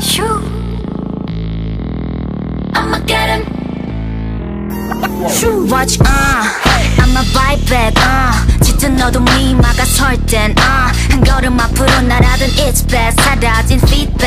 Shoo. I'ma get him. Shoo. Watch, uh. I'ma bite back, uh. 짙은 너도 미마가 막아설 땐, uh. 한 걸음 앞으로 날아든 it's bad. 사라진 feet.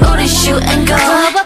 Go to shoot and go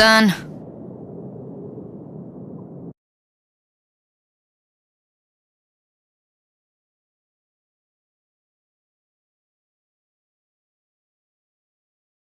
done.